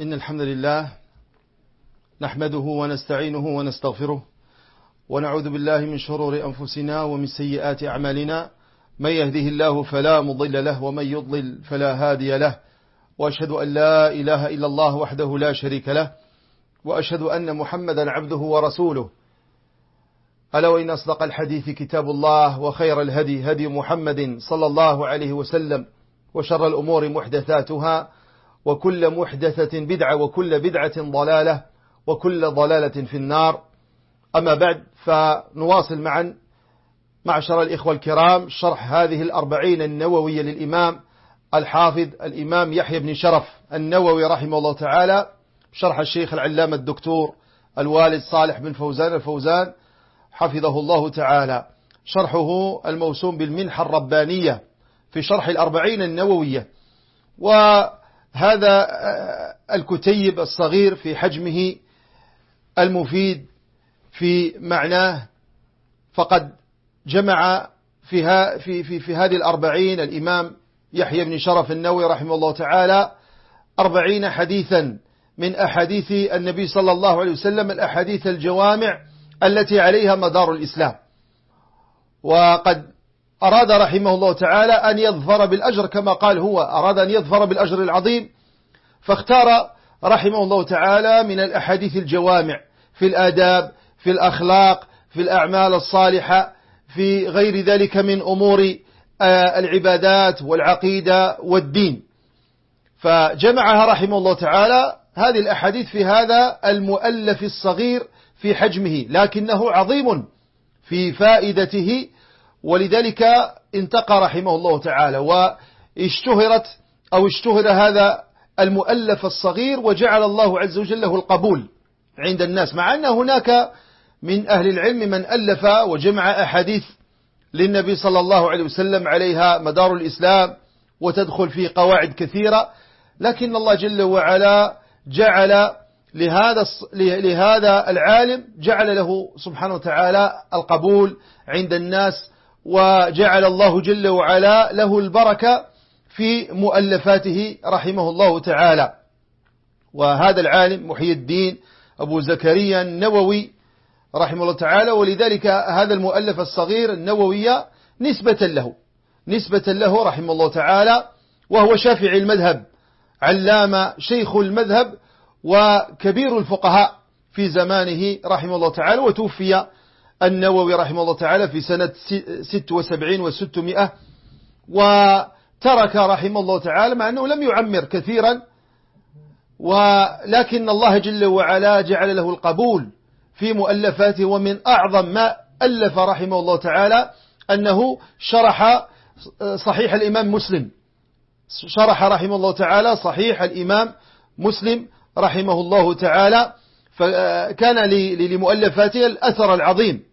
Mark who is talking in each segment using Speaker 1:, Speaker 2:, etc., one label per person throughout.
Speaker 1: إن الحمد لله نحمده ونستعينه ونستغفره ونعوذ بالله من شرور أنفسنا ومن سيئات أعمالنا. من يهده الله فلا مضل له ومن يضلل فلا هادي له. وأشهد أن لا إله إلا الله وحده لا شريك له. وأشهد أن محمدا عبده ورسوله. ألا وإن أصدق الحديث كتاب الله وخير الهدي هدي محمد صلى الله عليه وسلم وشر الأمور محدثاتها وكل محدثة بدعة وكل بدعة ضلالة وكل ضلالة في النار. أما بعد فنواصل معا معشر الإخوة الكرام شرح هذه الأربعين النووية للإمام الحافظ الإمام يحيى بن شرف النووي رحمه الله تعالى شرح الشيخ العلامة الدكتور الوالد صالح بن فوزان الفوزان حفظه الله تعالى. شرحه الموسوم بالمنحة الربانية في شرح الأربعين النووية. وهذا الكتيب الصغير في حجمه المفيد في معناه فقد جمع فيها في, في, في هذه الأربعين الإمام يحيى بن شرف النووي رحمه الله تعالى أربعين حديثا من أحاديث النبي صلى الله عليه وسلم الأحاديث الجوامع التي عليها مدار الإسلام. وقد أراد رحمه الله تعالى أن يظفر بالأجر كما قال هو أراد أن يظفر بالأجر العظيم فاختار رحمه الله تعالى من الأحاديث الجوامع في الآداب في الأخلاق في الأعمال الصالحة في غير ذلك من أمور العبادات والعقيدة والدين. فجمعها رحمه الله تعالى هذه الأحاديث في هذا المؤلف الصغير في حجمه لكنه عظيم في فائدته ولذلك انتقى رحمه الله تعالى واشتهرت أو اشتهر هذا المؤلف الصغير وجعل الله عز وجل له القبول عند الناس مع أن هناك من أهل العلم من ألف وجمع أحاديث للنبي صلى الله عليه وسلم عليها مدار الإسلام وتدخل في قواعد كثيرة لكن الله جل وعلا جعل لهذا لهذا العالم جعل له سبحانه وتعالى القبول عند الناس وجعل الله جل وعلا له البركة في مؤلفاته رحمه الله تعالى. وهذا العالم محي الدين أبو زكريا النووي رحمه الله تعالى ولذلك هذا المؤلف الصغير النووي نسبة له نسبة له رحمه الله تعالى وهو شافعي المذهب علام شيخ المذهب وكبير الفقهاء في زمانه رحمه الله تعالى وتوفي النووي رحمه الله تعالى في سنة 76 و600 وترك رحمه الله تعالى مع أنه لم يعمر كثيرا ولكن الله جل وعلا جعل له القبول في مؤلفاته ومن أعظم ما ألف رحمه الله تعالى أنه شرح صحيح الإمام مسلم. شرح رحمه الله تعالى صحيح الإمام مسلم رحمه الله تعالى فكان لمؤلفاته الأثر العظيم.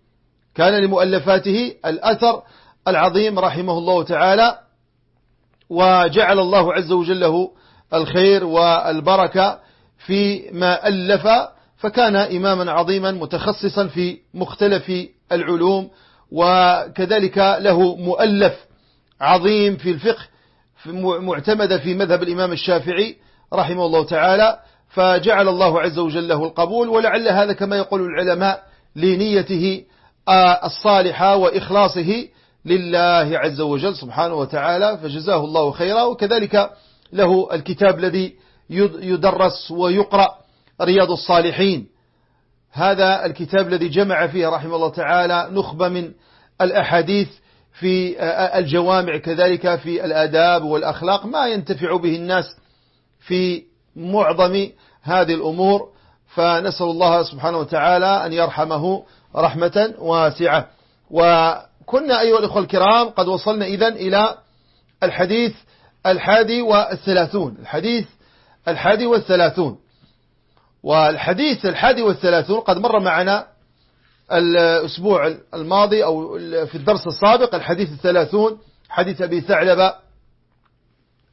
Speaker 1: كان لمؤلفاته الأثر العظيم رحمه الله تعالى وجعل الله عز وجل له الخير والبركة في ما ألف فكان إماما عظيما متخصصا في مختلف العلوم وكذلك له مؤلف عظيم في الفقه معتمد في مذهب الإمام الشافعي رحمه الله تعالى فجعل الله عز وجل له القبول ولعل هذا كما يقول العلماء لنيته الصالحة وإخلاصه لله عز وجل سبحانه وتعالى فجزاه الله خيرا. وكذلك له الكتاب الذي يدرس ويقرأ رياض الصالحين. هذا الكتاب الذي جمع فيه رحمه الله تعالى نخبة من الأحاديث في الجوامع كذلك في الآداب والأخلاق ما ينتفع به الناس في معظم هذه الأمور. فنسأل الله سبحانه وتعالى أن يرحمه رحمة واسعة. وكنا أيها الأخوة الكرام قد وصلنا إذن إلى الحديث الحادي والثلاثون. الحديث الحادي والثلاثون. والحديث الحادي والثلاثون قد مر معنا الأسبوع الماضي أو في الدرس السابق الحديث الثلاثون حديث أبي ثعلبة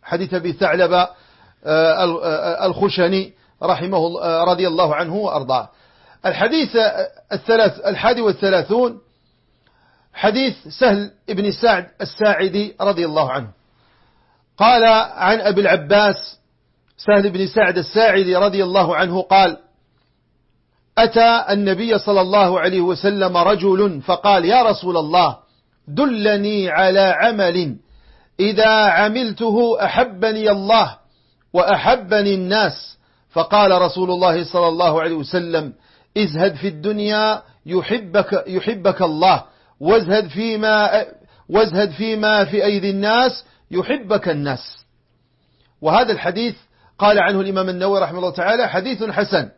Speaker 1: حديث أبي ثعلبة الخشني رحمه رضي الله عنه وأرضاه. الحديث الثلاث الحادي والثلاثون حديث سهل ابن سعد الساعدي رضي الله عنه. قال عن أبي العباس سهل بن سعد الساعدي رضي الله عنه قال أتى النبي صلى الله عليه وسلم رجل فقال يا رسول الله دلني على عمل. إذا عملته أحبني الله وأحبني الناس. فقال رسول الله صلى الله عليه وسلم ازهد في الدنيا يحبك, يحبك الله. وازهد فيما, وازهد فيما في أيدي الناس يحبك الناس. وهذا الحديث قال عنه الإمام النووي رحمه الله تعالى حديث حسن.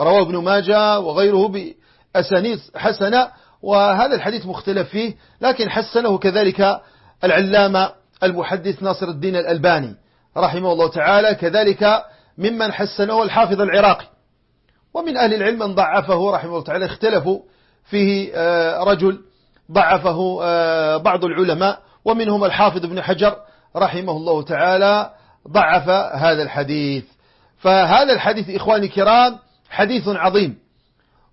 Speaker 1: رواه ابن ماجه وغيره بأسانيد حسنة وهذا الحديث مختلف فيه لكن حسنه كذلك العلامة المحدث ناصر الدين الألباني رحمه الله تعالى كذلك ممن حسنه الحافظ العراقي. ومن أهل العلم من ضعفه رحمه الله تعالى اختلفوا فيه آه، رجل ضعفه آه، بعض العلماء ومنهم الحافظ ابن حجر رحمه الله تعالى ضعف هذا الحديث. فهذا الحديث إخواني الكرام حديث عظيم.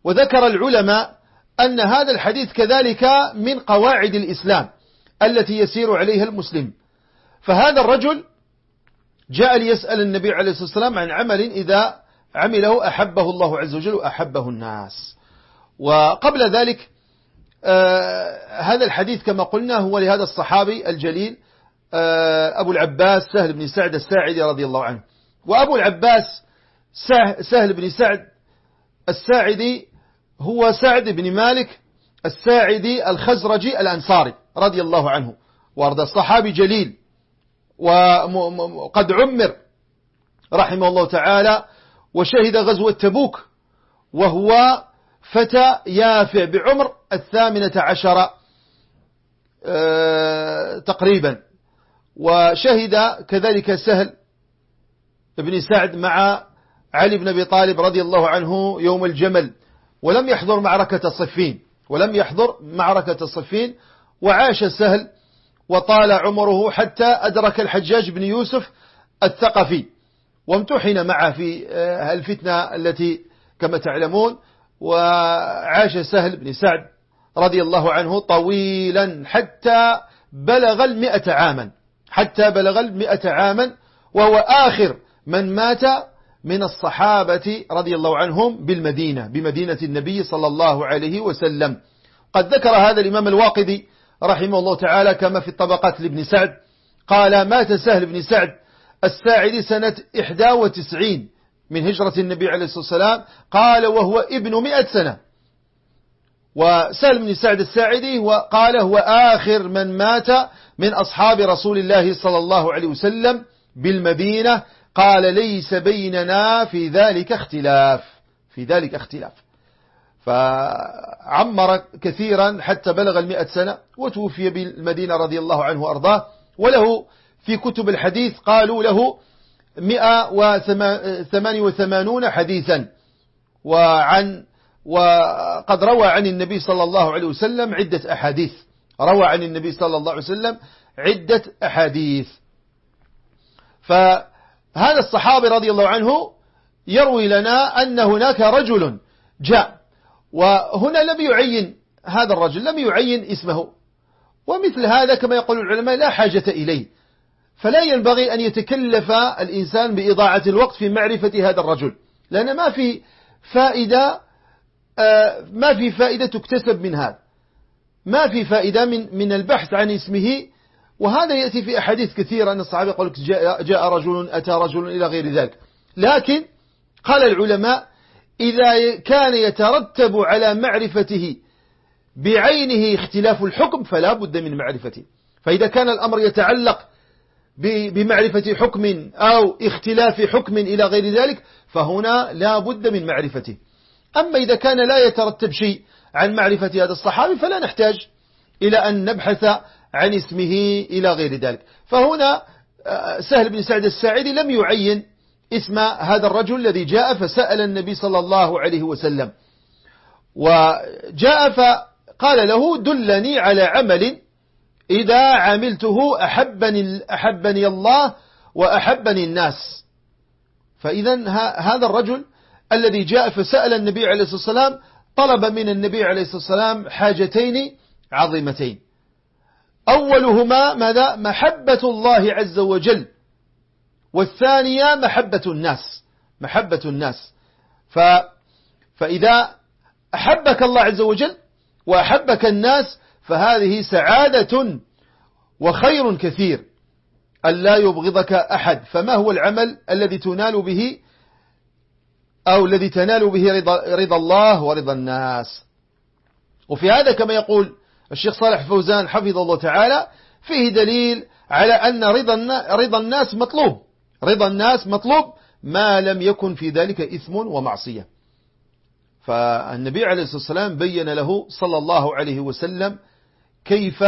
Speaker 1: وذكر العلماء أن هذا الحديث كذلك من قواعد الإسلام التي يسير عليها المسلم. فهذا الرجل جاء ليسأل النبي عليه الصلاة والسلام عن عمل إذا عمله أحبه الله عز وجل وأحبه الناس. وقبل ذلك آه هذا الحديث كما قلنا هو لهذا الصحابي الجليل آه أبو العباس سهل بن سعد الساعدي رضي الله عنه. وأبو العباس سهل بن سعد الساعدي هو سعد بن مالك الساعدي الخزرجي الأنصاري رضي الله عنه. وارضى الصحابي جليل وقد عمر رحمه الله تعالى وشهد غزوة تبوك وهو فتى يافع بعمر الثامنة عشر آه، تقريبا. وشهد كذلك سهل بن سعد مع علي بن أبي طالب رضي الله عنه يوم الجمل ولم يحضر معركة صفين ولم يحضر معركة صفين وعاش سهل وطال عمره حتى أدرك الحجاج بن يوسف الثقفي. وامتحن معه في آه، الفتنة التي كما تعلمون. وعاش سهل بن سعد رضي الله عنه طويلا حتى بلغ المئة عاما. حتى بلغ المئة عاما وهو آخر من مات من الصحابة رضي الله عنهم بالمدينة بمدينة النبي صلى الله عليه وسلم. قد ذكر هذا الإمام الواقدي رحمه الله تعالى كما في الطبقات لابن سعد. قال مات سهل بن سعد الساعد سنة 91 من هجرة النبي عليه الصلاة والسلام قال وهو ابن مئة سنة. وسهل بن سعد الساعدي قال هو آخر من مات من أصحاب رسول الله صلى الله عليه وسلم بالمدينة. قال ليس بيننا في ذلك اختلاف في ذلك اختلاف. فعمر كثيرا حتى بلغ المئة سنة وتوفي بالمدينة رضي الله عنه وأرضاه وله في كتب الحديث قالوا له مئة وثمان وثمانون حديثا. وعن وقد روى عن النبي صلى الله عليه وسلم عدة أحاديث. روى عن النبي صلى الله عليه وسلم عدة أحاديث. فهذا الصحابي رضي الله عنه يروي لنا أن هناك رجل جاء وهنا لم يعين هذا الرجل لم يعين اسمه. ومثل هذا كما يقول العلماء لا حاجة إليه. فلا ينبغي أن يتكلف الإنسان بإضاعة الوقت في معرفة هذا الرجل لأن ما في فائدة آه، ما في فائدة تكتسب من هذا. ما في فائدة من من البحث عن اسمه. وهذا يأتي في أحاديث كثيرة أن الصحابة يقول جاء, جاء رجل أتى رجل إلى غير ذلك. لكن قال العلماء إذا كان يترتب على معرفته بعينه اختلاف الحكم فلا بد من معرفته. فإذا كان الأمر يتعلق بمعرفة حكم أو اختلاف حكم إلى غير ذلك فهنا لا بد من معرفته. أما إذا كان لا يترتب شيء عن معرفة هذا الصحابي فلا نحتاج إلى أن نبحث عن اسمه إلى غير ذلك. فهنا آه، سهل بن سعد الساعدي لم يعين اسم هذا الرجل الذي جاء فسأل النبي صلى الله عليه وسلم. وجاء فقال له دلني على عمل إذا عملته أحبني, أحبني الله وأحبني الناس. فإذا هذا الرجل الذي جاء فسأل النبي عليه الصلاة والسلام طلب من النبي عليه الصلاة والسلام حاجتين عظيمتين. أولهما ماذا؟ محبة الله عز وجل. والثانية محبة الناس. محبة الناس. ف فإذا أحبك الله عز وجل وأحبك الناس فهذه سعادة وخير كثير. ألا يبغضك أحد. فما هو العمل الذي تنال به أو الذي تنال به رضا, رضا الله ورضا الناس؟ وفي هذا كما يقول الشيخ صالح فوزان حفظه الله تعالى فيه دليل على أن رضا رضا الناس مطلوب. رضا الناس مطلوب ما لم يكن في ذلك إثم ومعصية. فالنبي عليه الصلاة والسلام بين له صلى الله عليه وسلم كيف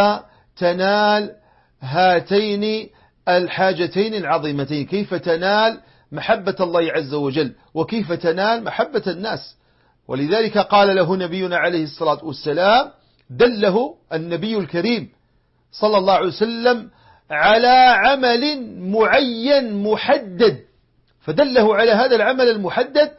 Speaker 1: تنال هاتين الحاجتين العظيمتين؟ كيف تنال محبة الله عز وجل؟ وكيف تنال محبة الناس؟ ولذلك قال له نبينا عليه الصلاة والسلام دله النبي الكريم صلى الله عليه وسلم على عمل معين محدد. فدله على هذا العمل المحدد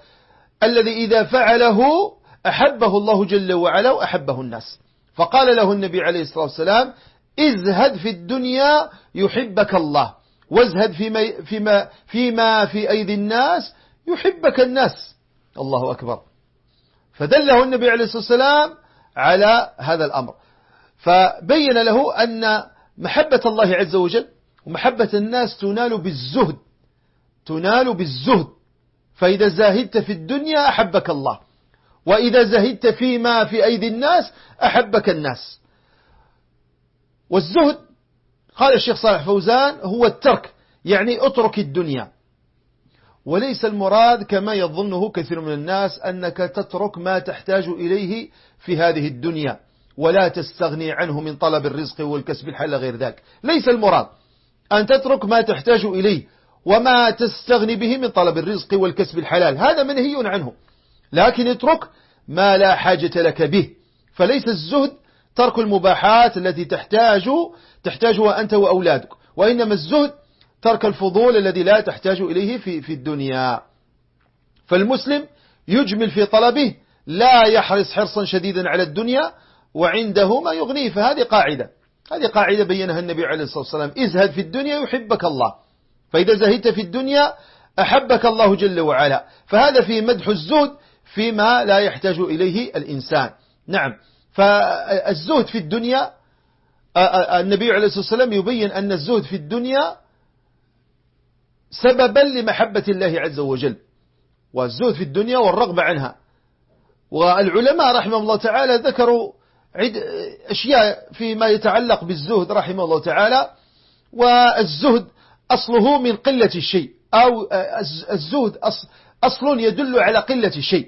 Speaker 1: الذي إذا فعله أحبه الله جل وعلا وأحبه الناس. فقال له النبي عليه الصلاة والسلام ازهد في الدنيا يحبك الله وازهد فيما, فيما, فيما في أيدي الناس يحبك الناس. الله أكبر. فدله النبي عليه الصلاة والسلام على هذا الأمر. فبين له أن محبة الله عز وجل ومحبة الناس تنال بالزهد تنال بالزهد. فإذا زاهدت في الدنيا أحبك الله. وإذا زهدت فيما في أيدي الناس أحبك الناس. والزهد قال الشيخ صالح فوزان هو الترك يعني اترك الدنيا. وليس المراد كما يظنه كثير من الناس أنك تترك ما تحتاج إليه في هذه الدنيا. ولا تستغني عنه من طلب الرزق والكسب الحل غير ذاك. ليس المراد أن تترك ما تحتاج إليه وما تستغني به من طلب الرزق والكسب الحلال. هذا منهي عنه. لكن اترك ما لا حاجة لك به. فليس الزهد ترك المباحات التي تحتاج تحتاجها أنت وأولادك. وإنما الزهد ترك الفضول الذي لا تحتاج إليه في, في الدنيا. فالمسلم يجمل في طلبه لا يحرص حرصا شديدا على الدنيا وعنده ما يغنيه. فهذه قاعدة. هذه قاعدة بينها النبي عليه الصلاة والسلام. ازهد في الدنيا يحبك الله. فإذا زهدت في الدنيا أحبك الله جل وعلا. فهذا في مدح الزهد فيما لا يحتاج إليه الإنسان. نعم. فالزهد في الدنيا النبي عليه الصلاة والسلام يبين أن الزهد في الدنيا سببا لمحبة الله عز وجل. والزهد في الدنيا والرغبة عنها. والعلماء رحمه الله تعالى ذكروا أشياء فيما يتعلق بالزهد رحمه الله تعالى. والزهد أصله من قلة الشيء أو الزهد أصل يدل على قلة الشيء.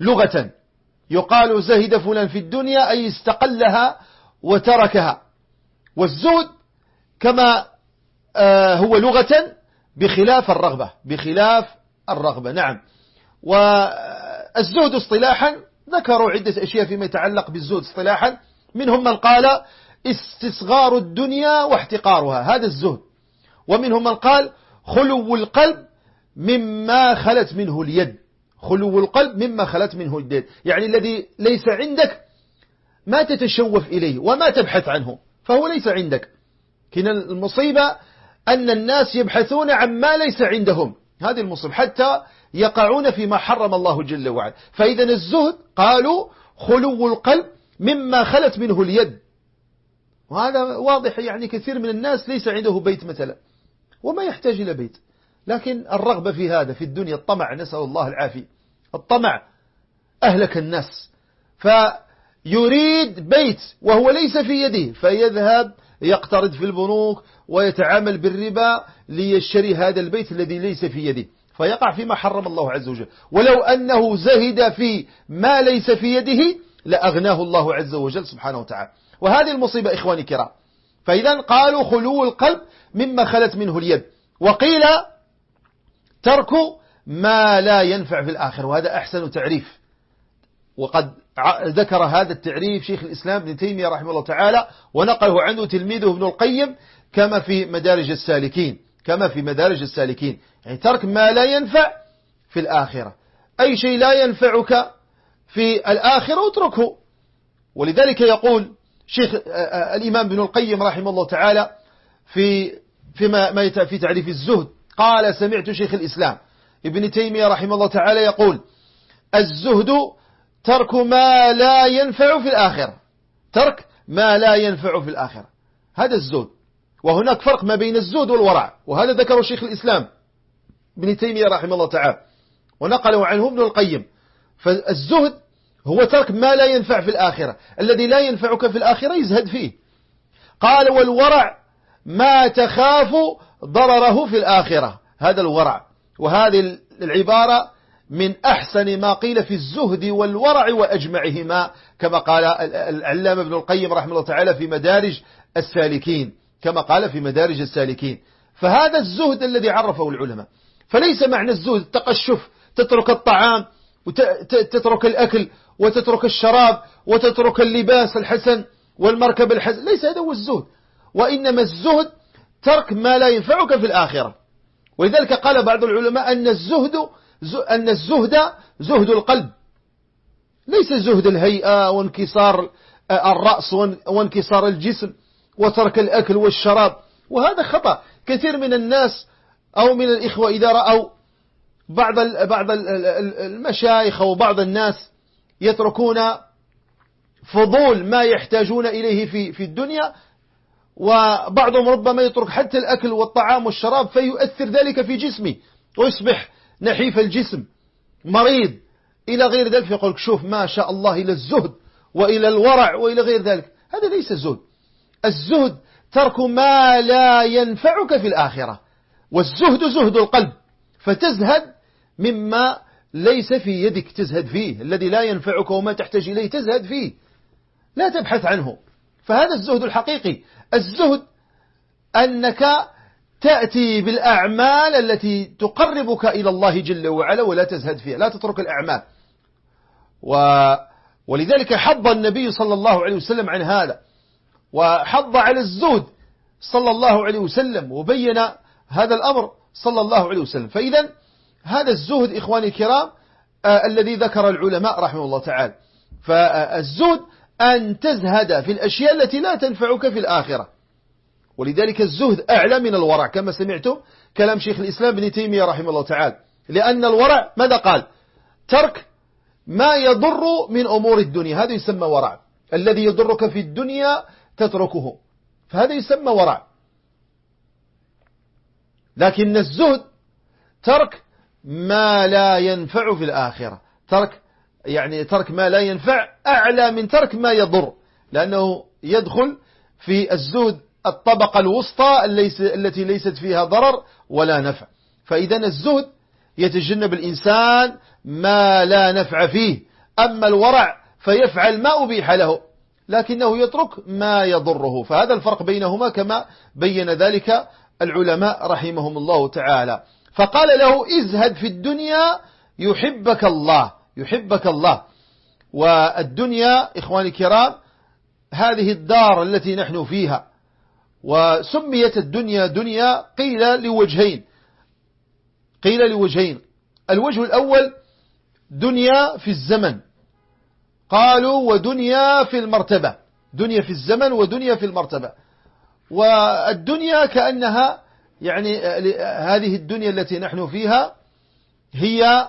Speaker 1: لغة. يقال زهد فلان في الدنيا أي استقلها وتركها. والزهد كما آه، هو لغة بخلاف الرغبة بخلاف الرغبة. نعم. والزهد اصطلاحا ذكروا عدة أشياء فيما يتعلق بالزهد اصطلاحا. منهم من قال استصغار الدنيا واحتقارها هذا الزهد. ومنهم من قال خلو القلب مما خلت منه اليد. خلو القلب مما خلت منه اليد. يعني الذي ليس عندك ما تتشوف إليه وما تبحث عنه فهو ليس عندك. كنا المصيبة أن الناس يبحثون عن ما ليس عندهم. هذه المصيبة. حتى يقعون فيما حرم الله جل وعلا. فإذا الزهد قالوا خلو القلب مما خلت منه اليد. وهذا واضح يعني كثير من الناس ليس عنده بيت مثلا. وما يحتاج إلى بيت. لكن الرغبة في هذا في الدنيا الطمع نسأل الله العافية. الطمع أهلك الناس فيريد بيت وهو ليس في يده فيذهب يقترض في البنوك ويتعامل بالربا ليشتري هذا البيت الذي ليس في يده. فيقع فيما حرم الله عز وجل. ولو أنه زهد في ما ليس في يده لأغناه الله عز وجل سبحانه وتعالى. وهذه المصيبة إخواني الكرام. فإذا قالوا خلو القلب مما خلت منه اليد. وقيل ترك ما لا ينفع في الآخر وهذا أحسن تعريف. وقد ذكر هذا التعريف شيخ الإسلام ابن تيمية رحمه الله تعالى ونقله عنه تلميذه ابن القيم كما في مدارج السالكين كما في مدارج السالكين. يعني ترك ما لا ينفع في الآخرة. أي شيء لا ينفعك في الآخرة اتركه. ولذلك يقول شيخ الإمام ابن القيم رحمه الله تعالى في فيما ما في تعريف الزهد قال سمعت شيخ الإسلام ابن تيمية رحمه الله تعالى يقول الزهد ترك ما لا ينفع في الآخرة ترك ما لا ينفع في الآخرة هذا الزهد. وهناك فرق ما بين الزهد والورع. وهذا ذكره شيخ الإسلام ابن تيمية رحمه الله تعالى. ونقله عنه ابن القيم. فالزهد هو ترك ما لا ينفع في الآخرة. الذي لا ينفعك في الآخرة يزهد فيه. قال والورع ما تخاف ضرره في الآخرة هذا الورع. وهذه العبارة من أحسن ما قيل في الزهد والورع وأجمعهما كما قال العلامة ابن القيم رحمه الله تعالى في مدارج السالكين كما قال في مدارج السالكين. فهذا الزهد الذي عرفه العلماء. فليس معنى الزهد التقشف تترك الطعام وتترك الأكل وتترك الشراب وتترك اللباس الحسن والمركب الحسن ليس هذا هو الزهد. وإنما الزهد ترك ما لا ينفعك في الآخرة. ولذلك قال بعض العلماء أن الزهد أن الزهد زهد القلب. ليس زهد الهيئة وانكسار الرأس وانكسار الجسم وترك الأكل والشراب. وهذا خطأ. كثير من الناس أو من الإخوة إذا رأوا بعض بعض المشايخ أو بعض الناس يتركون فضول ما يحتاجون إليه في في الدنيا وبعضهم ربما يترك حتى الأكل والطعام والشراب فيؤثر ذلك في جسمه ويصبح نحيف الجسم مريض إلى غير ذلك يقول شوف ما شاء الله إلى الزهد وإلى الورع وإلى غير ذلك. هذا ليس الزهد. الزهد ترك ما لا ينفعك في الآخرة والزهد زهد القلب فتزهد مما ليس في يدك تزهد فيه الذي لا ينفعك وما تحتاج إليه تزهد فيه لا تبحث عنه. فهذا الزهد الحقيقي. الزهد أنك تأتي بالأعمال التي تقربك إلى الله جل وعلا ولا تزهد فيها لا تترك الأعمال. و ولذلك حض النبي صلى الله عليه وسلم عن هذا. وحض على الزهد صلى الله عليه وسلم وبين هذا الأمر صلى الله عليه وسلم. فإذا هذا الزهد إخواني الكرام آه الذي ذكر العلماء رحمه الله تعالى. فالزهد أن تزهد في الأشياء التي لا تنفعك في الآخرة. ولذلك الزهد أعلى من الورع كما سمعتم كلام شيخ الإسلام ابن تيمية رحمه الله تعالى. لأن الورع ماذا قال؟ ترك ما يضر من أمور الدنيا. هذا يسمى ورع. الذي يضرك في الدنيا تتركه. فهذا يسمى ورع. لكن الزهد ترك ما لا ينفع في الآخرة. ترك يعني ترك ما لا ينفع أعلى من ترك ما يضر لأنه يدخل في الزهد الطبقة الوسطى التي ليست فيها ضرر ولا نفع. فإذا الزهد يتجنب الإنسان ما لا نفع فيه أما الورع فيفعل ما أبيح له لكنه يترك ما يضره. فهذا الفرق بينهما كما بين ذلك العلماء رحمهم الله تعالى. فقال له ازهد في الدنيا يحبك الله. يحبك الله. والدنيا إخواني الكرام هذه الدار التي نحن فيها وسميت الدنيا دنيا قيل لوجهين. قيل لوجهين. الوجه الأول دنيا في الزمن. قالوا ودنيا في المرتبة. دنيا في الزمن ودنيا في المرتبة. والدنيا كأنها يعني هذه الدنيا التي نحن فيها هي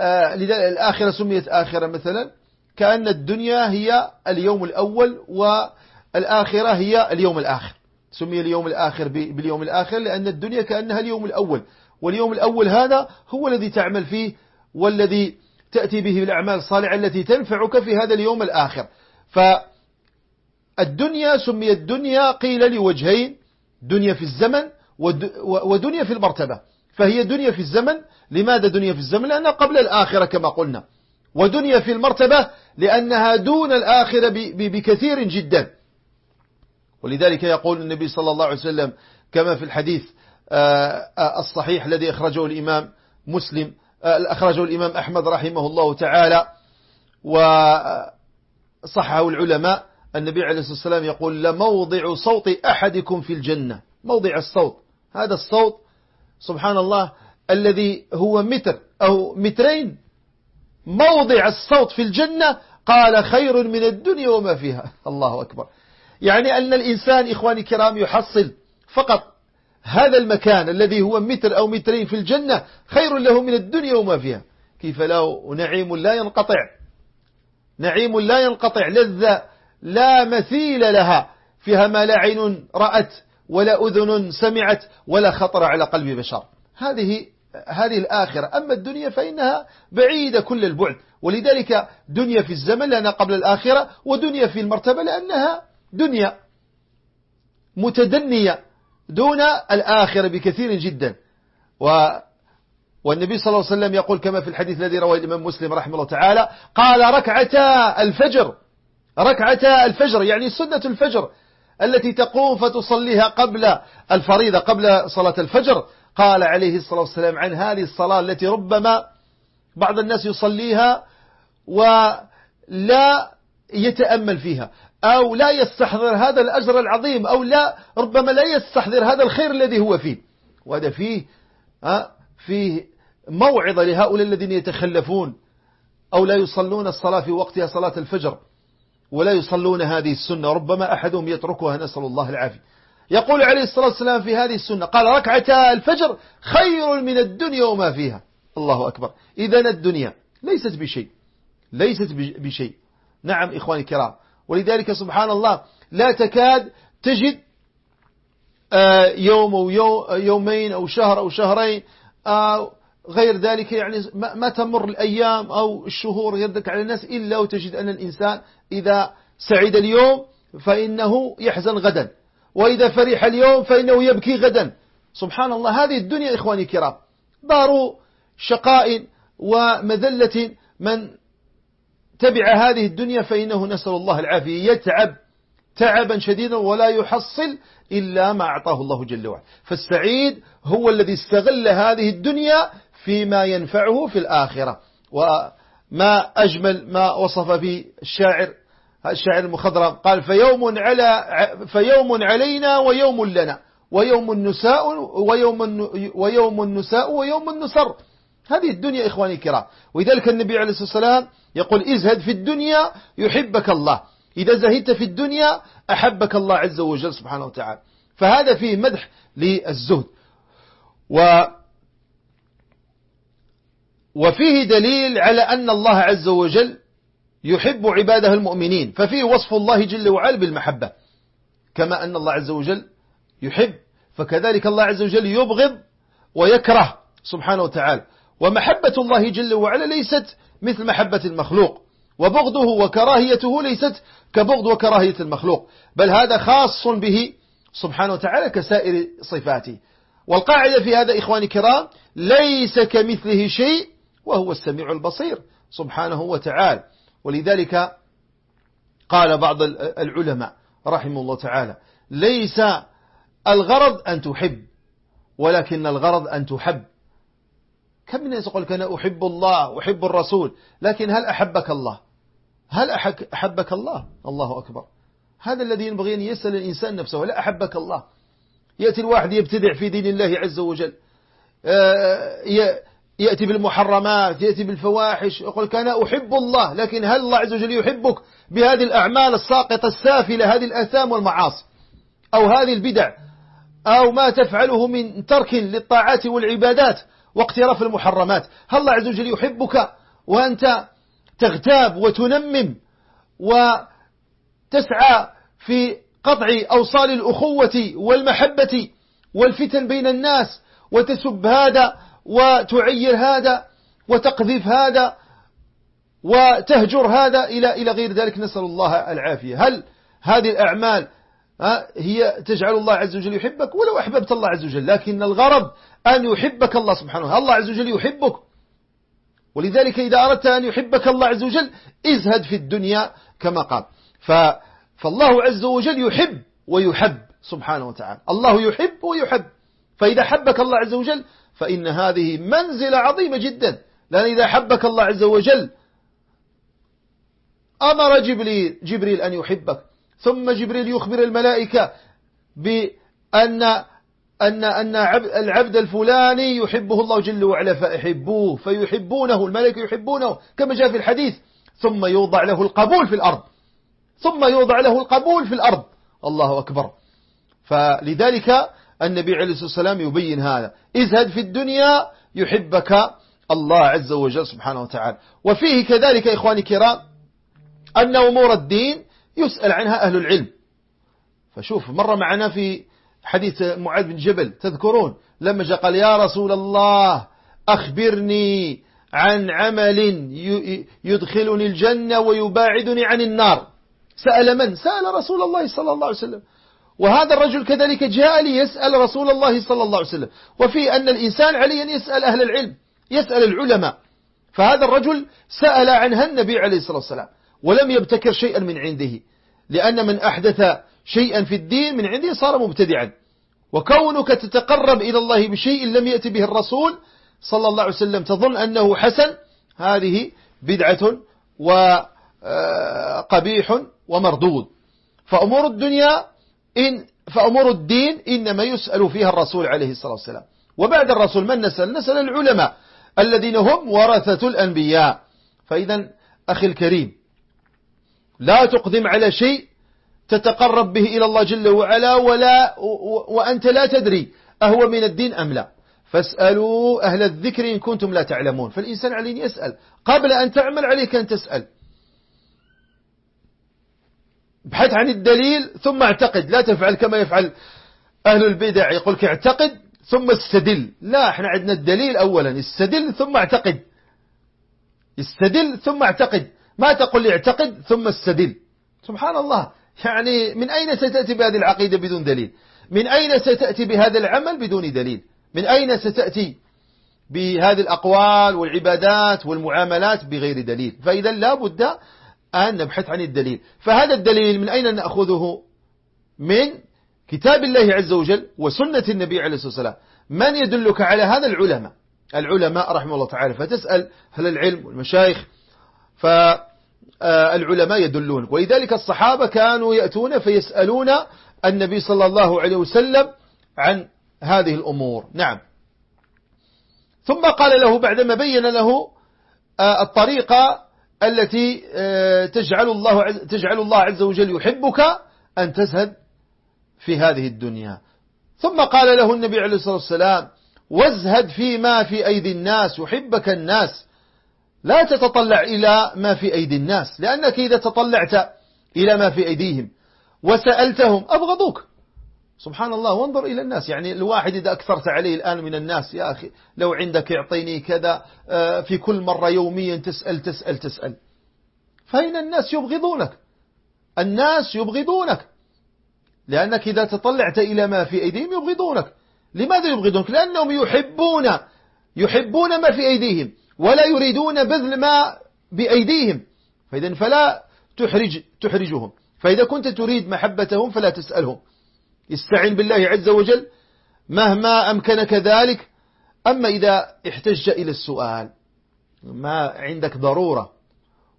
Speaker 1: الآخرة سميت آخرة مثلا. كأن الدنيا هي اليوم الأول والآخرة هي اليوم الآخر. سمي اليوم الآخر باليوم الآخر لأن الدنيا كأنها اليوم الأول. واليوم الأول هذا هو الذي تعمل فيه والذي تأتي به بالأعمال الصالحة التي تنفعك في هذا اليوم الآخر. فالدنيا سميت دنيا قيل لوجهين دنيا في الزمن ودنيا في المرتبة. فهي دنيا في الزمن. لماذا دنيا في الزمن؟ لأنها قبل الآخرة كما قلنا. ودنيا في المرتبة لأنها دون الآخرة بكثير جدا. ولذلك يقول النبي صلى الله عليه وسلم كما في الحديث آه، آه، الصحيح الذي أخرجه الإمام مسلم آه، أخرجه الإمام أحمد رحمه الله تعالى وصحه العلماء. النبي عليه الصلاة والسلام يقول لموضع صوت أحدكم في الجنة. موضع الصوت. هذا الصوت سبحان الله الذي هو متر أو مترين. موضع الصوت في الجنة قال خير من الدنيا وما فيها. الله أكبر. يعني أن الإنسان إخواني الكرام يحصل فقط هذا المكان الذي هو متر أو مترين في الجنة خير له من الدنيا وما فيها. كيف له نعيم لا ينقطع. نعيم لا ينقطع. لذة لا مثيل لها. فيها ما لا عين رأت. ولا أذن سمعت ولا خطر على قلب بشر. هذه هذه الآخرة. أما الدنيا فإنها بعيدة كل البعد. ولذلك دنيا في الزمن لأنها قبل الآخرة ودنيا في المرتبة لأنها دنيا متدنية دون الآخرة بكثير جدا. و والنبي صلى الله عليه وسلم يقول كما في الحديث الذي رواه الإمام مسلم رحمه الله تعالى قال ركعتا الفجر. ركعتا الفجر يعني سنة الفجر. التي تقوم فتصليها قبل الفريضة قبل صلاة الفجر. قال عليه الصلاة والسلام عن هذه الصلاة التي ربما بعض الناس يصليها ولا يتأمل فيها أو لا يستحضر هذا الأجر العظيم أو لا ربما لا يستحضر هذا الخير الذي هو فيه. وهذا فيه فيه موعظة لهؤلاء الذين يتخلفون أو لا يصلون الصلاة في وقتها صلاة الفجر. ولا يصلون هذه السنة ربما أحدهم يتركها نسأل الله العافية. يقول عليه الصلاة والسلام في هذه السنة قال ركعتا الفجر خير من الدنيا وما فيها. الله أكبر. إذا الدنيا ليست بشيء ليست بشيء. نعم إخواني الكرام. ولذلك سبحان الله لا تكاد تجد آه، يوم أو يومين أو شهر أو شهرين آه، غير ذلك. يعني ما تمر الأيام أو الشهور غير ذلك على الناس إلا وتجد أن الإنسان إذا سعد اليوم فإنه يحزن غدا. وإذا فرح اليوم فإنه يبكي غدا. سبحان الله هذه الدنيا إخواني الكرام. دار شقاء ومذلة من تبع هذه الدنيا فإنه نسأل الله العافية. يتعب تعبا شديدا ولا يحصل إلا ما أعطاه الله جل وعلا. فالسعيد هو الذي استغل هذه الدنيا فيما ينفعه في الآخرة. وما أجمل ما وصف به الشاعر الشاعر المخضرم. قال فيوم على فيوم علينا ويوم لنا ويوم النساء ويوم ويوم النساء ويوم النسر هذه الدنيا إخواني الكرام. ولذلك النبي عليه الصلاة والسلام يقول ازهد في الدنيا يحبك الله إذا زهدت في الدنيا أحبك الله عز وجل سبحانه وتعالى. فهذا فيه مدح للزهد. و وفيه دليل على أن الله عز وجل يحب عباده المؤمنين ففيه وصف الله جل وعلا بالمحبة. كما أن الله عز وجل يحب فكذلك الله عز وجل يبغض ويكره سبحانه وتعالى. ومحبة الله جل وعلا ليست مثل محبة المخلوق وبغضه وكراهيته ليست كبغض وكراهية المخلوق بل هذا خاص به سبحانه وتعالى كسائر صفاته. والقاعدة في هذا إخواني الكرام ليس كمثله شيء وهو السميع البصير سبحانه وتعالى. ولذلك قال بعض العلماء رحمه الله تعالى ليس الغرض أن تحب ولكن الغرض أن تحب. كم من الناس يقول لك أنا أحب الله أحب الرسول لكن هل أحبك الله؟ هل أحبك الله؟ الله أكبر. هذا الذي ينبغي أن يسأل الإنسان نفسه هل أحبك الله؟ يأتي الواحد يبتدع في دين الله عز وجل. آه، يأتي بالمحرمات يأتي بالفواحش يقول أنا أحب الله لكن هل الله عز وجل يحبك بهذه الأعمال الساقطة السافلة هذه الأثام والمعاصي؟ أو هذه البدع؟ أو ما تفعله من ترك للطاعات والعبادات واقتراف المحرمات؟ هل الله عز وجل يحبك وأنت تغتاب وتنمم وتسعى في قطع أوصال الأخوة والمحبة والفتن بين الناس وتسب هذا وتعير هذا وتقذف هذا وتهجر هذا إلى إلى غير ذلك نسأل الله العافية. هل هذه الأعمال هي تجعل الله عز وجل يحبك؟ ولو أحببت الله عز وجل لكن الغرض أن يحبك الله سبحانه. الله عز وجل يحبك. ولذلك إذا أردت أن يحبك الله عز وجل ازهد في الدنيا كما قال. فالله عز وجل يحب ويحب سبحانه وتعالى. الله يحب ويحب. فإذا حبك الله عز وجل فإن هذه منزلة عظيمة جدا. لأن إذا حبك الله عز وجل أمر جبريل, جبريل أن يحبك. ثم جبريل يخبر الملائكة بأن أن أن العبد الفلاني يحبه الله جل وعلا فأحبوه فيحبونه الملائكة يحبونه كما جاء في الحديث. ثم يوضع له القبول في الأرض. ثم يوضع له القبول في الأرض. الله أكبر. فلذلك النبي عليه الصلاة والسلام يبين هذا. ازهد في الدنيا يحبك الله عز وجل سبحانه وتعالى. وفيه كذلك إخواني الكرام أن أمور الدين يسأل عنها أهل العلم. فشوف مر معنا في حديث معاذ بن جبل تذكرون؟ لما جاء قال يا رسول الله أخبرني عن عمل يدخلني الجنة ويباعدني عن النار. سأل من؟ سأل رسول الله صلى الله عليه وسلم. وهذا الرجل كذلك جاء ليسأل رسول الله صلى الله عليه وسلم. وفي أن الإنسان عليه أن يسأل أهل العلم يسأل العلماء. فهذا الرجل سأل عنها النبي عليه الصلاة والسلام ولم يبتكر شيئا من عنده لأن من أحدث شيئا في الدين من عنده صار مبتدعا. وكونك تتقرب إلى الله بشيء لم يأتي به الرسول صلى الله عليه وسلم تظن أنه حسن هذه بدعة وقبيح ومردود. فأمور الدنيا إن فأمور الدين إنما يسأل فيها الرسول عليه الصلاة والسلام. وبعد الرسول من نسأل؟ نسأل العلماء الذين هم ورثة الأنبياء. فإذا أخي الكريم لا تقدم على شيء تتقرب به إلى الله جل وعلا ولا وأنت لا تدري أهو من الدين أم لا. فاسألوا أهل الذكر إن كنتم لا تعلمون. فالإنسان عليه أن يسأل. قبل أن تعمل عليك أن تسأل. ابحث عن الدليل ثم اعتقد لا تفعل كما يفعل أهل البدع يقولك اعتقد ثم استدل. لا إحنا عندنا الدليل أولا استدل ثم اعتقد. استدل ثم اعتقد. ما تقول لي اعتقد ثم استدل؟ سبحان الله. يعني من أين ستأتي بهذه العقيدة بدون دليل؟ من أين ستأتي بهذا العمل بدون دليل؟ من أين ستأتي بهذه الأقوال والعبادات والمعاملات بغير دليل؟ فإذا لا بد أن نبحث عن الدليل. فهذا الدليل من أين نأخذه؟ من كتاب الله عز وجل وسنة النبي عليه الصلاة والسلام. من يدلك على هذا؟ العلماء. العلماء رحمه الله تعالى. فتسأل هل العلم والمشايخ. فالعلماء يدلون. ولذلك الصحابة كانوا يأتون فيسألون النبي صلى الله عليه وسلم عن هذه الأمور. نعم. ثم قال له بعدما بين له آه، الطريقة التي آه، تجعل الله تجعل الله عز وجل يحبك أن تزهد في هذه الدنيا. ثم قال له النبي عليه الصلاة والسلام وازهد فيما في أيدي الناس يحبك الناس. لا تتطلع إلى ما في أيدي الناس لأنك إذا تطلعت إلى ما في أيديهم وسألتهم أبغضوك؟ سبحان الله وانظر إلى الناس. يعني الواحد إذا أكثرت عليه الآن من الناس يا أخي لو عندك اعطيني كذا آه، في كل مرة يوميا تسأل تسأل تسأل. فإن الناس يبغضونك؟ الناس يبغضونك. لأنك إذا تطلعت إلى ما في أيديهم يبغضونك. لماذا يبغضونك؟ لأنهم يحبون يحبون ما في أيديهم ولا يريدون بذل ما بأيديهم. فإذا فلا تحرج تحرجهم. فإذا كنت تريد محبتهم فلا تسألهم. استعن بالله عز وجل مهما أمكنك ذلك. أما إذا احتج إلى السؤال ما عندك ضرورة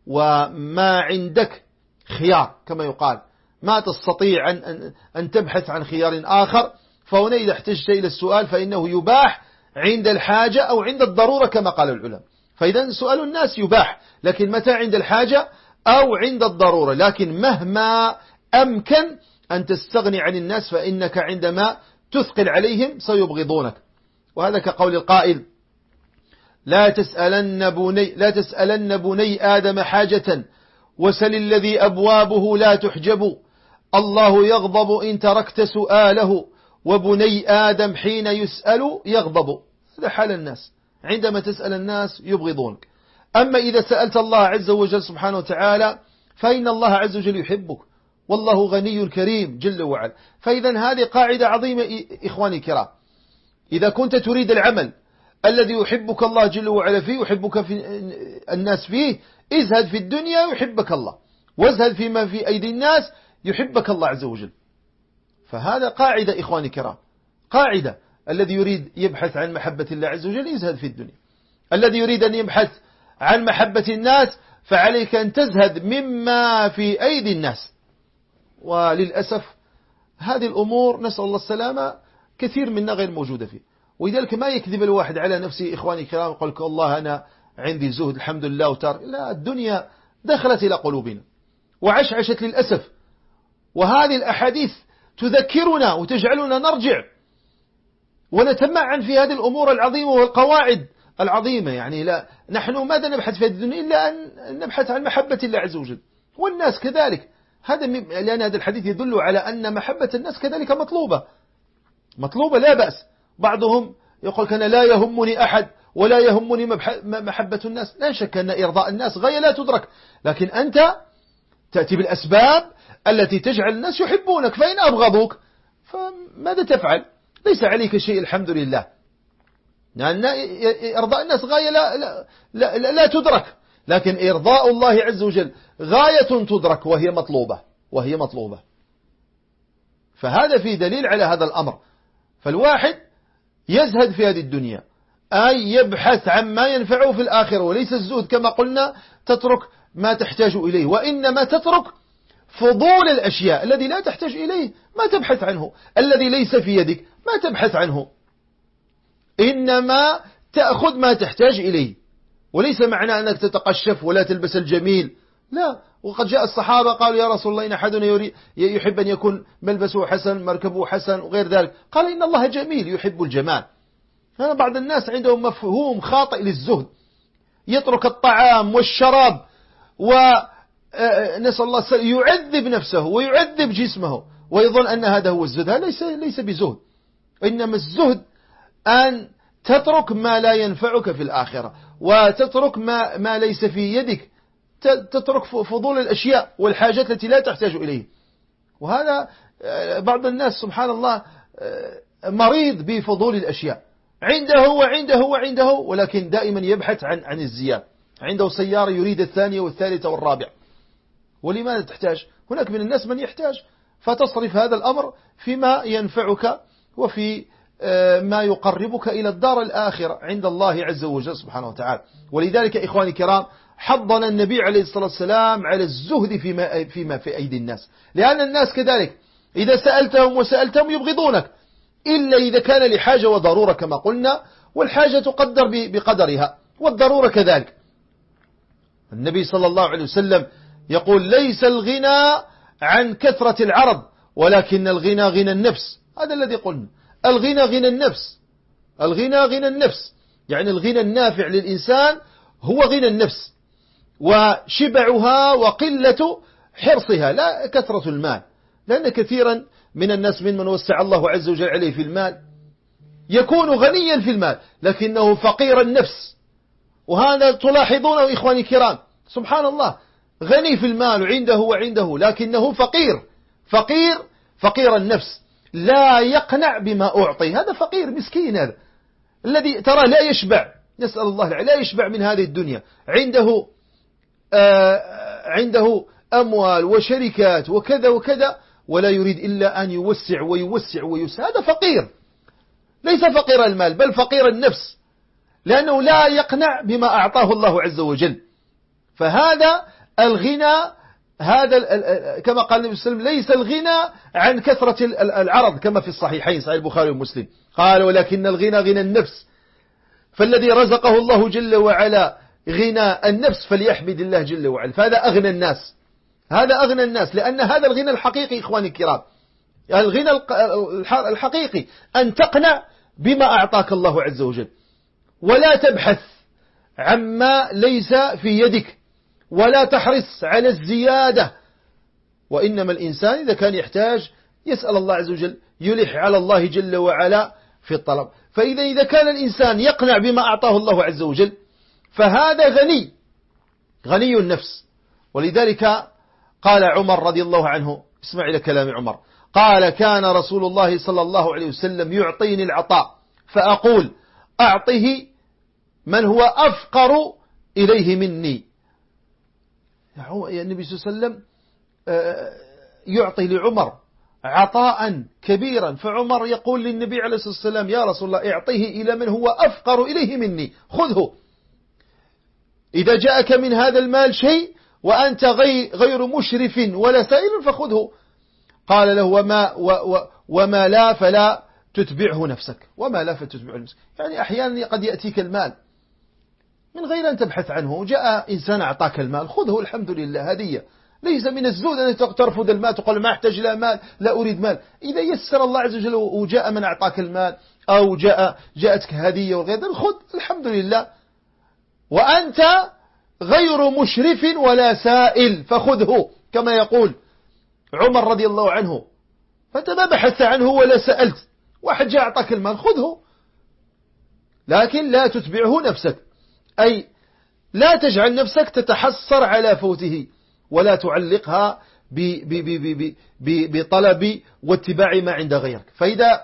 Speaker 1: وما عندك خيار كما يقال ما تستطيع أن, أن تبحث عن خيار آخر فهنا إذا احتجت إلى السؤال فإنه يباح عند الحاجة أو عند الضرورة كما قال العلماء. فإذا سؤال الناس يباح لكن متى عند الحاجة أو عند الضرورة؟ لكن مهما أمكن أن تستغني عن الناس فإنك عندما تثقل عليهم سيبغضونك. وهذا كقول القائل لا تسألن بني, لا تسألن بني آدم حاجة وسل الذي أبوابه لا تحجب. الله يغضب إن تركت سؤاله وبني آدم حين يسأل يغضب. هذا حال الناس. عندما تسأل الناس يبغضونك. أما إذا سألت الله عز وجل سبحانه وتعالى فإن الله عز وجل يحبك. والله غني كريم جل وعلا. فإذا هذه قاعدة عظيمة إخواني الكرام. إذا كنت تريد العمل الذي يحبك الله جل وعلا فيه يحبك في الناس فيه ازهد في الدنيا يحبك الله. وازهد فيما في أيدي الناس يحبك الله عز وجل. فهذا قاعدة إخواني الكرام. قاعدة. الذي يريد يبحث عن محبة الله عز وجل يزهد في الدنيا. الذي يريد أن يبحث عن محبة الناس فعليك أن تزهد مما في أيدي الناس. وللأسف هذه الأمور نسأل الله السلامة كثير منا غير موجودة فيه. ولذلك ما يكذب الواحد على نفسه إخواني الكرام يقول لك الله أنا عندي زهد الحمد لله وتار لا الدنيا دخلت إلى قلوبنا. وعشعشت للأسف. وهذه الأحاديث تذكرنا وتجعلنا نرجع ونتمعن في هذه الأمور العظيمة والقواعد العظيمة. يعني لا نحن ماذا نبحث في هذه الدنيا إلا أن نبحث عن محبة الله عز وجل. والناس كذلك. هذا لأن هذا الحديث يدل على أن محبة الناس كذلك مطلوبة. مطلوبة لا بأس. بعضهم يقول كان لا يهمني أحد ولا يهمني محبة الناس. لا شك أن إرضاء الناس غاية لا تدرك. لكن أنت تأتي بالأسباب التي تجعل الناس يحبونك فإن أبغضوك فماذا تفعل؟ ليس عليك شيء الحمد لله. لأن إرضاء الناس غاية لا, لا, لا, لا, لا تدرك. لكن إرضاء الله عز وجل غاية تدرك وهي مطلوبة وهي مطلوبة. فهذا في دليل على هذا الأمر. فالواحد يزهد في هذه الدنيا. أي يبحث عن ما ينفعه في الآخرة وليس الزهد كما قلنا تترك ما تحتاج إليه. وإنما تترك فضول الأشياء الذي لا تحتاج إليه. ما تبحث عنه. الذي ليس في يدك ما تبحث عنه. إنما تأخذ ما تحتاج إليه. وليس معنى أنك تتقشف ولا تلبس الجميل. لا وقد جاء الصحابة قالوا يا رسول الله إن أحدنا يحب أن يكون ملبسه حسن مركبه حسن وغير ذلك. قال إن الله جميل يحب الجمال. هذا بعض الناس عندهم مفهوم خاطئ للزهد. يترك الطعام والشراب ونسأل الله يعذب نفسه ويعذب جسمه ويظن أن هذا هو الزهد. هذا ليس, ليس بزهد. إنما الزهد أن تترك ما لا ينفعك في الآخرة. وتترك ما, ما ليس في يدك. تترك فضول الأشياء والحاجات التي لا تحتاج إليه. وهذا آه، بعض الناس سبحان الله آه، مريض بفضول الأشياء. عنده وعنده وعنده ولكن دائما يبحث عن عن الزيادة. عنده سيارة يريد الثانية والثالثة والرابعة ولماذا تحتاج؟ هناك من الناس من يحتاج. فتصرف هذا الأمر فيما ينفعك وفي ما يقربك إلى الدار الآخرة عند الله عز وجل سبحانه وتعالى. ولذلك إخواني الكرام حضنا النبي عليه الصلاة والسلام على الزهد فيما, فيما في أيدي الناس. لأن الناس كذلك إذا سألتهم وسألتهم يبغضونك إلا إذا كان لحاجة وضرورة كما قلنا والحاجة تقدر بقدرها والضرورة كذلك. النبي صلى الله عليه وسلم يقول ليس الغنى عن كثرة العرض ولكن الغنى غنى النفس. هذا الذي قلنا. الغنى غنى النفس. الغنى غنى النفس. يعني الغنى النافع للإنسان هو غنى النفس. وشبعها وقلة حرصها لا كثرة المال. لأن كثيرا من الناس من من وسع الله عز وجل عليه في المال يكون غنيا في المال لكنه فقير النفس. وهذا تلاحظونه إخواني الكرام. سبحان الله غني في المال وعنده وعنده لكنه فقير. فقير فقير النفس. لا يقنع بما أعطي. هذا فقير مسكين هذا الذي ترى لا يشبع. نسأل الله لا يشبع من هذه الدنيا. عنده آه عنده أموال وشركات وكذا وكذا ولا يريد إلا أن يوسع ويوسع ويوسع. هذا فقير. ليس فقير المال بل فقير النفس. لأنه لا يقنع بما أعطاه الله عز وجل. فهذا الغنى هذا كما قال النبي صلى الله عليه وسلم ليس الغنى عن كثرة العرض كما في الصحيحين صحيح البخاري ومسلم. قال ولكن الغنى غنى النفس. فالذي رزقه الله جل وعلا غنى النفس فليحمد الله جل وعلا. فهذا أغنى الناس. هذا أغنى الناس لأن هذا الغنى الحقيقي إخواني الكرام. الغنى الحقيقي أن تقنع بما أعطاك الله عز وجل. ولا تبحث عما ليس في يدك. ولا تحرص على الزيادة. وإنما الإنسان إذا كان يحتاج يسأل الله عز وجل يلح على الله جل وعلا في الطلب. فإذا إذا كان الإنسان يقنع بما أعطاه الله عز وجل فهذا غني غني النفس. ولذلك قال عمر رضي الله عنه اسمع إلى كلام عمر قال كان رسول الله صلى الله عليه وسلم يعطيني العطاء فأقول أعطه من هو أفقر إليه مني. النبي صلى الله عليه وسلم آه، يعطي لعمر عطاء كبيرا. فعمر يقول للنبي عليه الصلاة والسلام يا رسول الله اعطيه إلى من هو أفقر إليه مني خذه. إذا جاءك من هذا المال شيء وأنت غير مشرف ولا سائل فخذه. قال له وما, وما لا فلا تتبعه نفسك. وما لا فتتبعه نفسك. يعني أحيانا قد يأتيك المال. من غير أن تبحث عنه. جاء إنسان أعطاك المال خذه الحمد لله هدية. ليس من الزود أن ترفض المال تقول ما أحتاج إلى مال لا أريد مال. إذا يسر الله عز وجل وجاء من أعطاك المال أو جاء جاءتك هدية وغير خذ الحمد لله. وأنت غير مشرف ولا سائل فخذه. كما يقول عمر رضي الله عنه فأنت ما بحثت عنه ولا سألت واحد جاء أعطاك المال خذه. لكن لا تتبعه نفسك. أي لا تجعل نفسك تتحسر على فوته ولا تعلقها بطلب واتباع ما عند غيرك. فإذا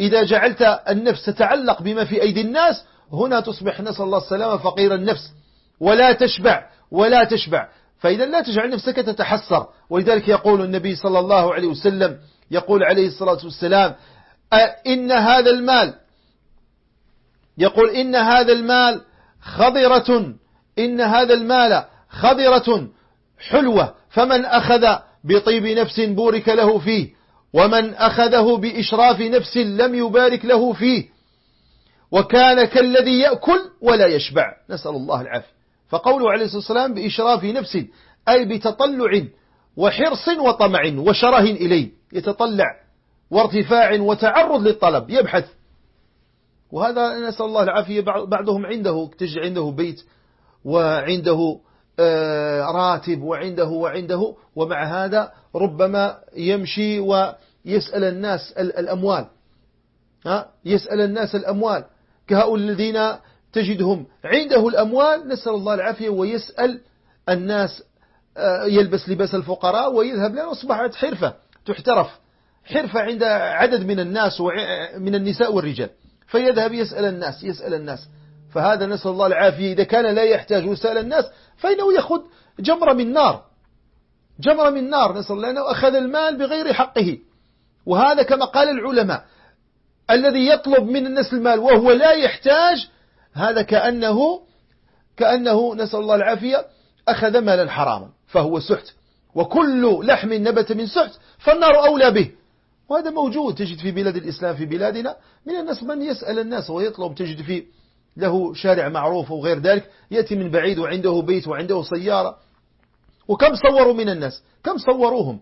Speaker 1: إذا جعلت النفس تتعلق بما في أيدي الناس هنا تصبح نسأل الله السلامة فقير النفس. ولا تشبع ولا تشبع. فإذا لا تجعل نفسك تتحسر. ولذلك يقول النبي صلى الله عليه وسلم يقول عليه الصلاة والسلام إن هذا المال يقول إن هذا المال خضرة إن هذا المال خضرة حلوة فمن أخذ بطيب نفس بورك له فيه ومن أخذه بإشراف نفس لم يبارك له فيه وكان كالذي يأكل ولا يشبع. نسأل الله العافية. فقوله عليه الصلاة والسلام بإشراف نفس أي بتطلع وحرص وطمع وشره إليه يتطلع وارتفاع وتعرض للطلب يبحث وهذا نسأل الله العافية بعضهم عنده تجد عنده بيت وعنده آه، راتب وعنده وعنده ومع هذا ربما يمشي ويسأل الناس الأموال. يسأل الناس الأموال. كهؤلاء الذين تجدهم عنده الأموال نسأل الله العافية ويسأل الناس آه، يلبس لباس الفقراء ويذهب لها أصبحت حرفة تحترف. حرفة عند عدد من الناس من النساء والرجال. فيذهب يسأل الناس يسأل الناس. فهذا نسأل الله العافية. إذا كان لا يحتاج يسأل الناس فإنه يأخذ جمرة من نار. جمرة من نار نسأل الله أنه أخذ المال بغير حقه. وهذا كما قال العلماء الذي يطلب من الناس المال وهو لا يحتاج هذا كأنه كأنه نسأل الله العافية أخذ مالا حراما فهو سحت. وكل لحم نبت من سحت فالنار أولى به. وهذا موجود تجد في بلاد الإسلام في بلادنا. من الناس من يسأل الناس ويطلب تجد في له شارع معروف وغير ذلك يأتي من بعيد وعنده بيت وعنده سيارة. وكم صوروا من الناس؟ كم صوروهم؟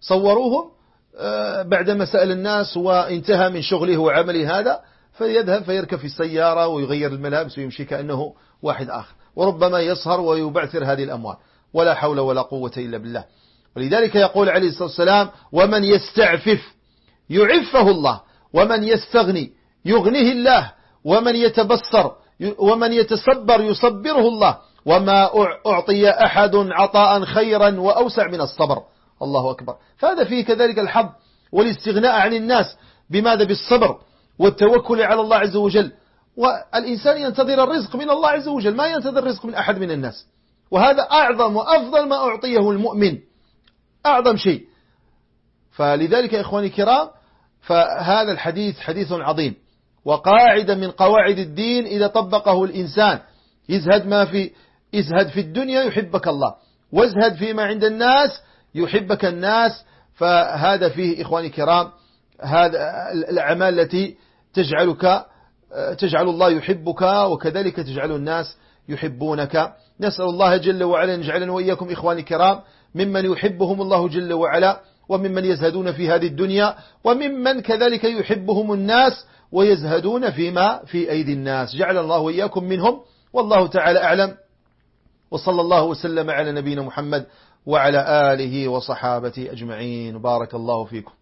Speaker 1: صوروهم آه، بعدما سأل الناس وانتهى من شغله وعمله هذا فيذهب فيركب في السيارة ويغير الملابس ويمشي كأنه واحد آخر. وربما يسهر ويبعثر هذه الأموال. ولا حول ولا قوة إلا بالله. ولذلك يقول عليه الصلاة والسلام ومن يستعفف يعفه الله. ومن يستغني يغنيه الله. ومن يتبصر ومن يتصبر يصبره الله. وما أعطي أحد عطاء خيرا وأوسع من الصبر. الله أكبر. فهذا فيه كذلك الحظ والاستغناء عن الناس بماذا؟ بالصبر والتوكل على الله عز وجل. والإنسان ينتظر الرزق من الله عز وجل. ما ينتظر الرزق من أحد من الناس. وهذا أعظم وأفضل ما أعطيه المؤمن. أعظم شيء. فلذلك يا إخواني الكرام فهذا الحديث حديث عظيم. وقاعدة من قواعد الدين إذا طبقه الإنسان. يزهد ما في ازهد في الدنيا يحبك الله. وازهد فيما عند الناس يحبك الناس. فهذا فيه إخواني الكرام هذا الأعمال التي تجعلك تجعل الله يحبك وكذلك تجعل الناس يحبونك. نسأل الله جل وعلا أن يجعلنا وإياكم إخواني الكرام ممن يحبهم الله جل وعلا. وممن يزهدون في هذه الدنيا وممن كذلك يحبهم الناس ويزهدون فيما في أيدي الناس. جعل الله وإياكم منهم والله تعالى أعلم. وصلى الله وسلم على نبينا محمد وعلى آله وصحابته أجمعين. بارك الله فيكم.